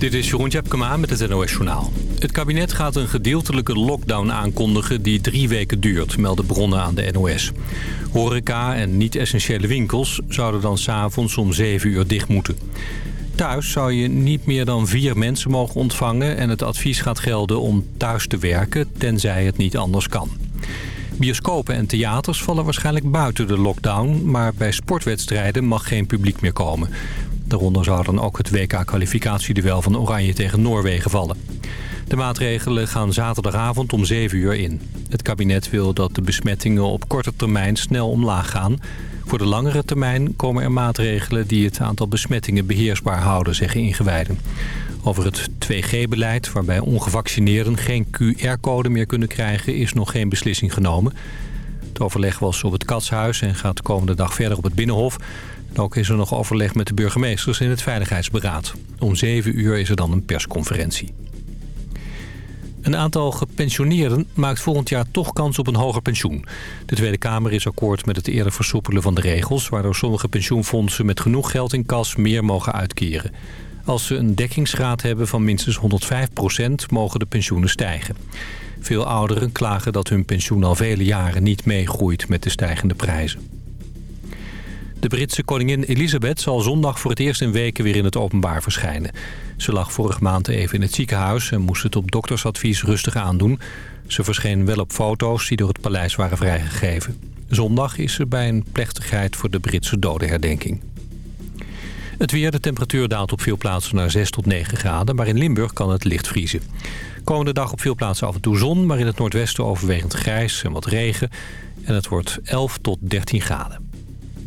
Dit is Jeroen Tjepkema met het NOS Journaal. Het kabinet gaat een gedeeltelijke lockdown aankondigen die drie weken duurt, melden bronnen aan de NOS. Horeca en niet-essentiële winkels zouden dan s'avonds om 7 uur dicht moeten. Thuis zou je niet meer dan vier mensen mogen ontvangen... en het advies gaat gelden om thuis te werken, tenzij het niet anders kan. Bioscopen en theaters vallen waarschijnlijk buiten de lockdown... maar bij sportwedstrijden mag geen publiek meer komen. Daaronder zou dan ook het WK-kwalificatieduel van Oranje tegen Noorwegen vallen. De maatregelen gaan zaterdagavond om 7 uur in. Het kabinet wil dat de besmettingen op korte termijn snel omlaag gaan. Voor de langere termijn komen er maatregelen die het aantal besmettingen beheersbaar houden, zeggen ingewijden. Over het 2G-beleid, waarbij ongevaccineerden geen QR-code meer kunnen krijgen, is nog geen beslissing genomen. Het overleg was op het Katshuis en gaat de komende dag verder op het Binnenhof. Ook is er nog overleg met de burgemeesters in het Veiligheidsberaad. Om 7 uur is er dan een persconferentie. Een aantal gepensioneerden maakt volgend jaar toch kans op een hoger pensioen. De Tweede Kamer is akkoord met het eerder versoepelen van de regels... waardoor sommige pensioenfondsen met genoeg geld in kas meer mogen uitkeren. Als ze een dekkingsgraad hebben van minstens 105% mogen de pensioenen stijgen. Veel ouderen klagen dat hun pensioen al vele jaren niet meegroeit met de stijgende prijzen. De Britse koningin Elizabeth zal zondag voor het eerst in weken weer in het openbaar verschijnen. Ze lag vorige maand even in het ziekenhuis en moest het op doktersadvies rustig aandoen. Ze verscheen wel op foto's die door het paleis waren vrijgegeven. Zondag is ze bij een plechtigheid voor de Britse dodenherdenking. Het weer, de temperatuur daalt op veel plaatsen naar 6 tot 9 graden... maar in Limburg kan het licht vriezen. Komende dag op veel plaatsen af en toe zon... maar in het noordwesten overwegend grijs en wat regen. En het wordt 11 tot 13 graden.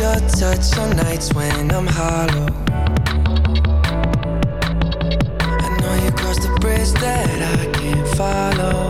your touch on nights when I'm hollow. I know you crossed the bridge that I can't follow.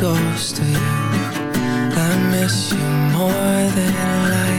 ghosted I miss you more than life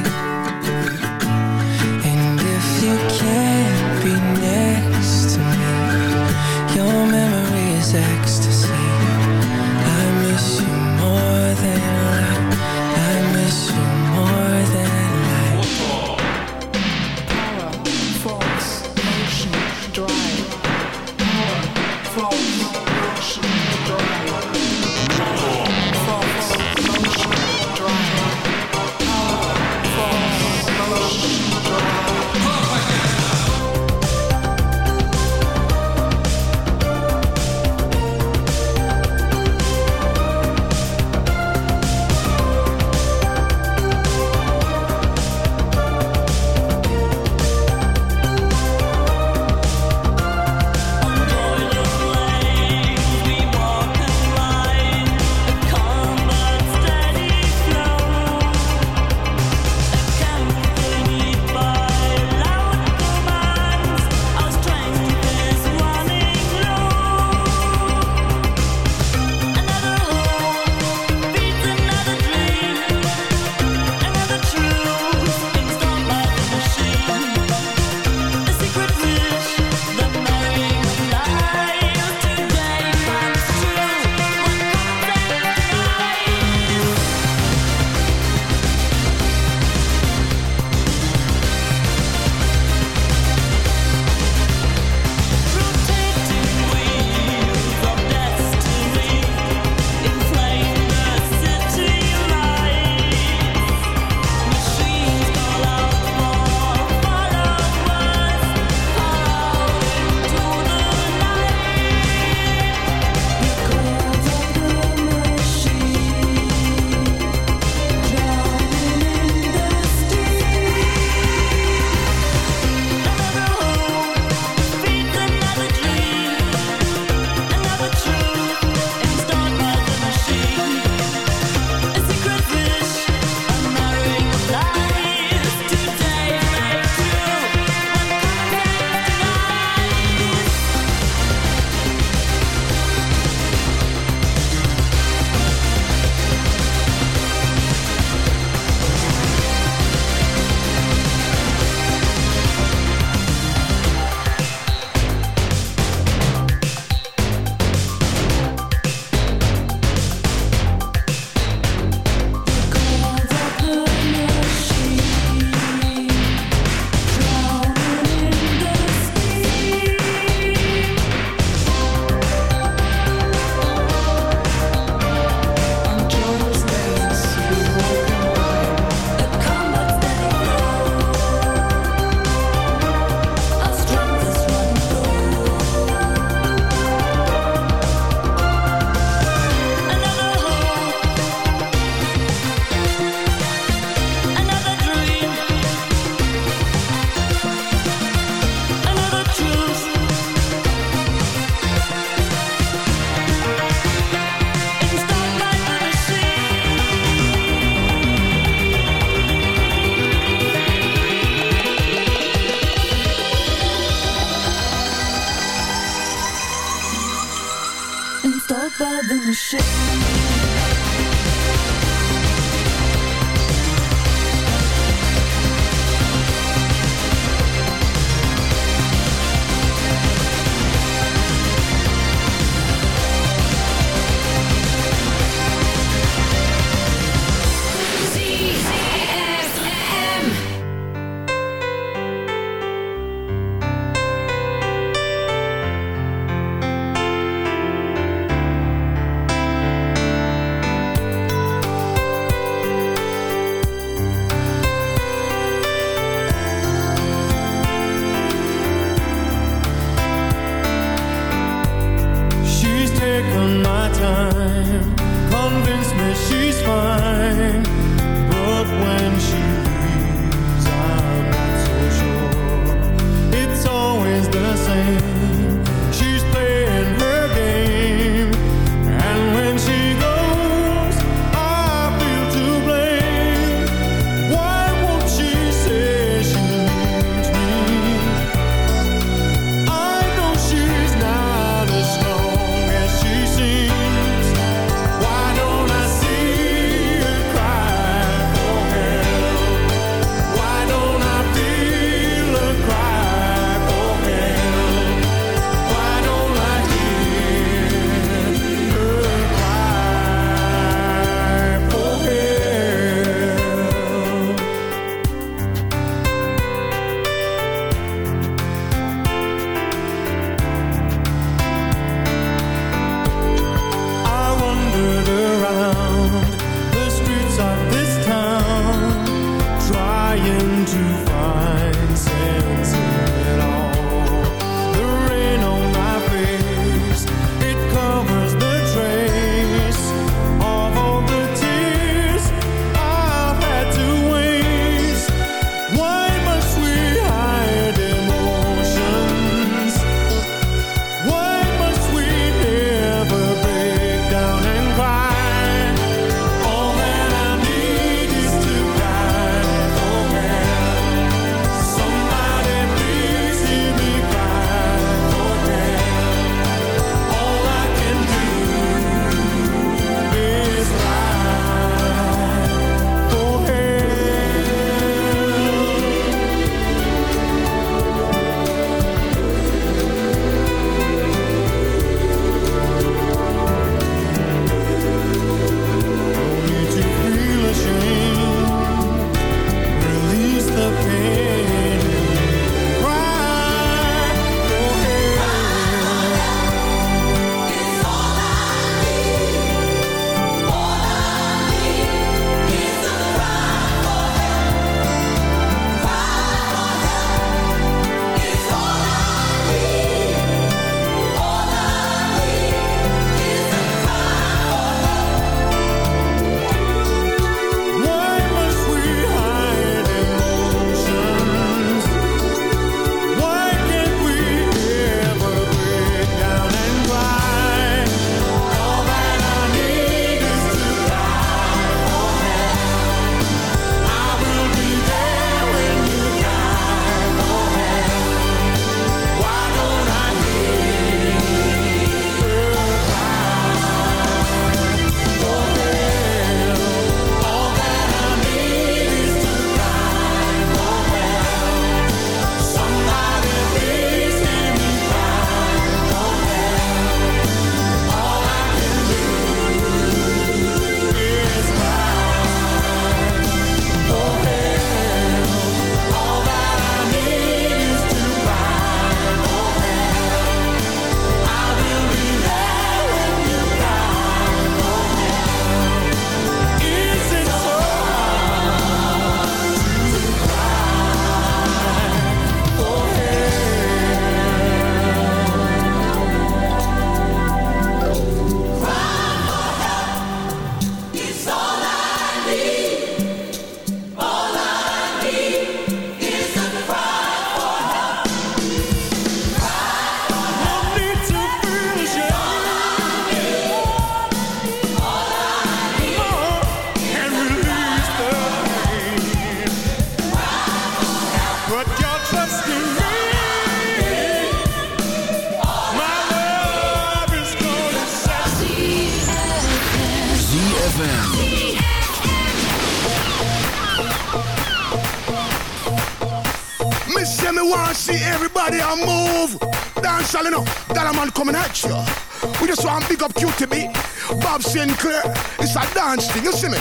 big up QTB. Bob Sinclar. It's a dance thing, you see me?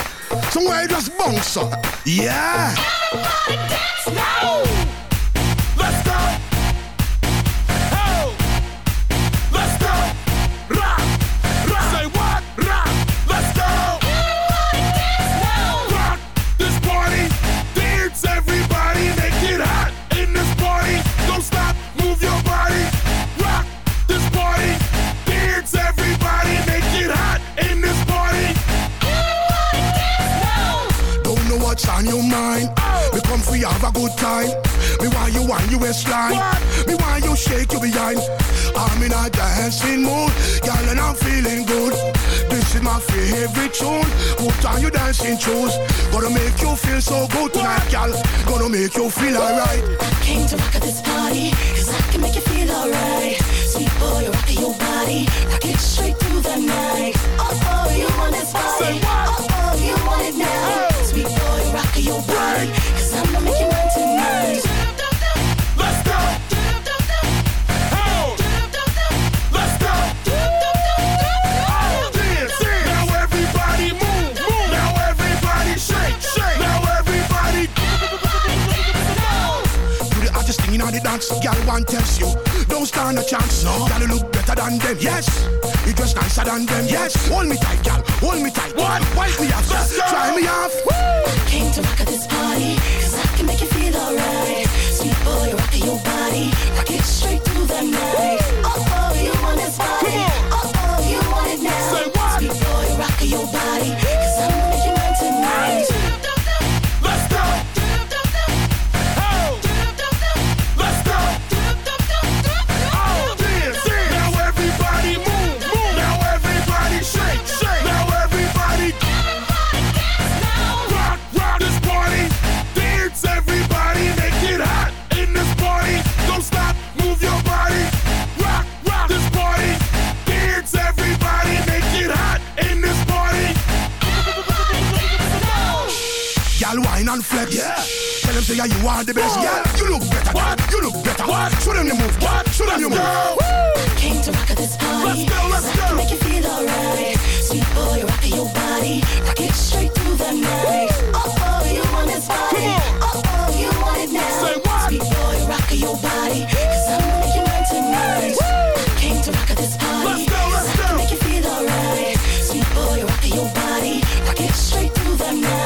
Somewhere you just bounce up. Yeah. Let's your mind. We come for you have a good time. Me want you on your waistline. Me want you shake your behind. I'm in a dancing mood, girl, and I'm feeling good. This is my favorite tune. Put on your dancing shoes. Gonna make you feel so good tonight, girl. Gonna make you feel alright. I came to rock at this party, cause I can make you feel alright. Sweet boy, you're rocking your body, rock it straight through the night. Oh, oh, you want this body. Oh, oh, you want it now. Your cause I'm gonna make you mine tonight. Let's go. Oh. Let's go. Oh, dance, dance. Now everybody move, move. Now everybody shake, shake. Now everybody. You the thing in all the dance, girl. One tells you, stand a chance. No, girl, you look better than them. Yes, you dress nicer than them. Yes, hold me tight, girl. Hold me tight. What? Wipe me off, Let's try me off. Came to rock at this party, cause I can make you feel alright. Sweet boy, you're your body, rock it straight through the night. Oh, Girl, wine and flex. Yeah. Tell them say yeah, you are the best. Yeah, you look better. What? You look better. What? Show them you move. What? Show them you Let's move. go. Came to rock at this party. Let's go, let's cause I go. can make you feel alright. Sweet boy, you're your body, rock it straight through the night. Oh, oh, you want this body. Come on. Oh, oh, you want it now. Say what? Sweet boy, you're your body, cause I'm gonna make you mine tonight. Came to rock at this party. Let's go, let's cause I can make you feel alright. Sweet boy, you're your body, rock it straight through the night.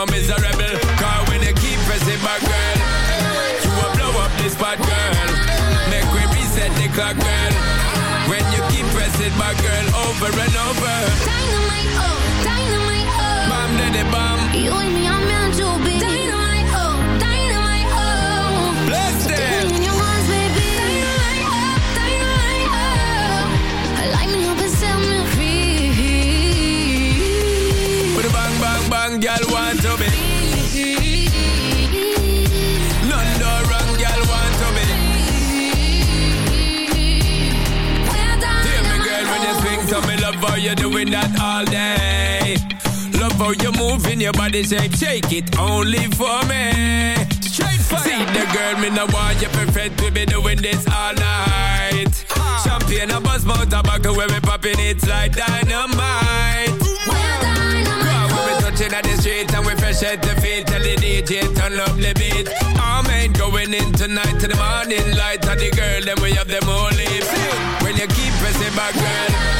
so miserable. Car when they keep pressing my girl, you will blow up this bad girl. Make we reset the clock, girl. When you keep pressing my girl, over and over. Dynamite, oh, dynamite, oh. Bomb, daddy, bomb. You and me, I'm meant to be. doing that all day. Love how you're moving your body shape, shake it only for me. Straight fire. See the girl, me no want you perfect, we be doing this all night. Ah. Champagne, a buzz, more tobacco, when we popping it like dynamite. Well, dynamite. Girl, we be touching at the street and we fresh at the feet. Tell the DJ turn up the beat. I'm ain't going in tonight to the morning light. And the girl, then we have them all leave. When you keep pressing back, girl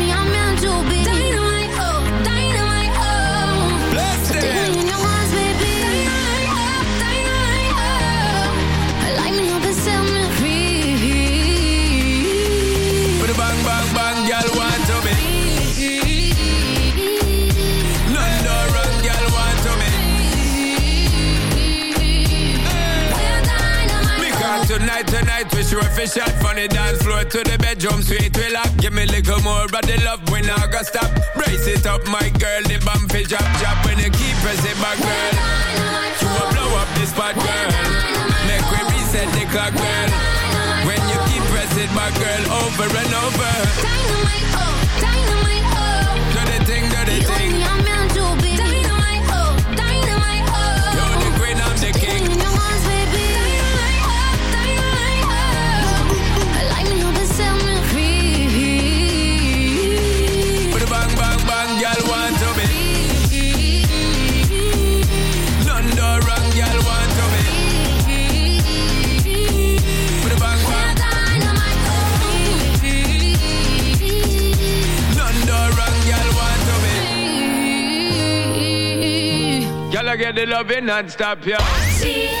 tight, we sure fish out from the dance floor to the bedroom, sweet we lock. Give me a little more of the love, we not gonna stop. Brace it up, my girl, the bump is drop, drop. When you keep pressing my girl, you will blow up this spot, girl. Make we reset the clock, girl. When you keep pressing my girl over and over. get the loving non-stop, yeah.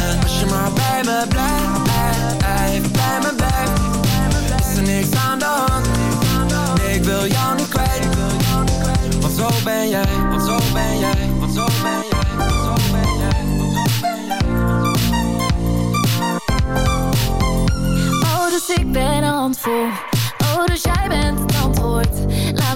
maar bij me blijft, ei, ei, bij me blijft Is er niks aan de hand ik wil jou niet kwijt Want zo ben jij, want zo ben jij, want zo ben jij want zo ben jij, want zo ben jij. Oh, dus ik ben een handvol. Oh, dus jij bent het antwoord.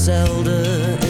zelden